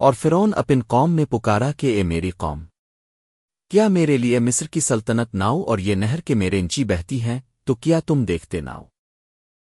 اور فرعون اپن قوم میں پکارا کہ اے میری قوم، کیا میرے لیے مصر کی سلطنت ناؤ اور یہ نہر کے میرے انچی بہتی ہیں، تو کیا تم دیکھتے ناؤ؟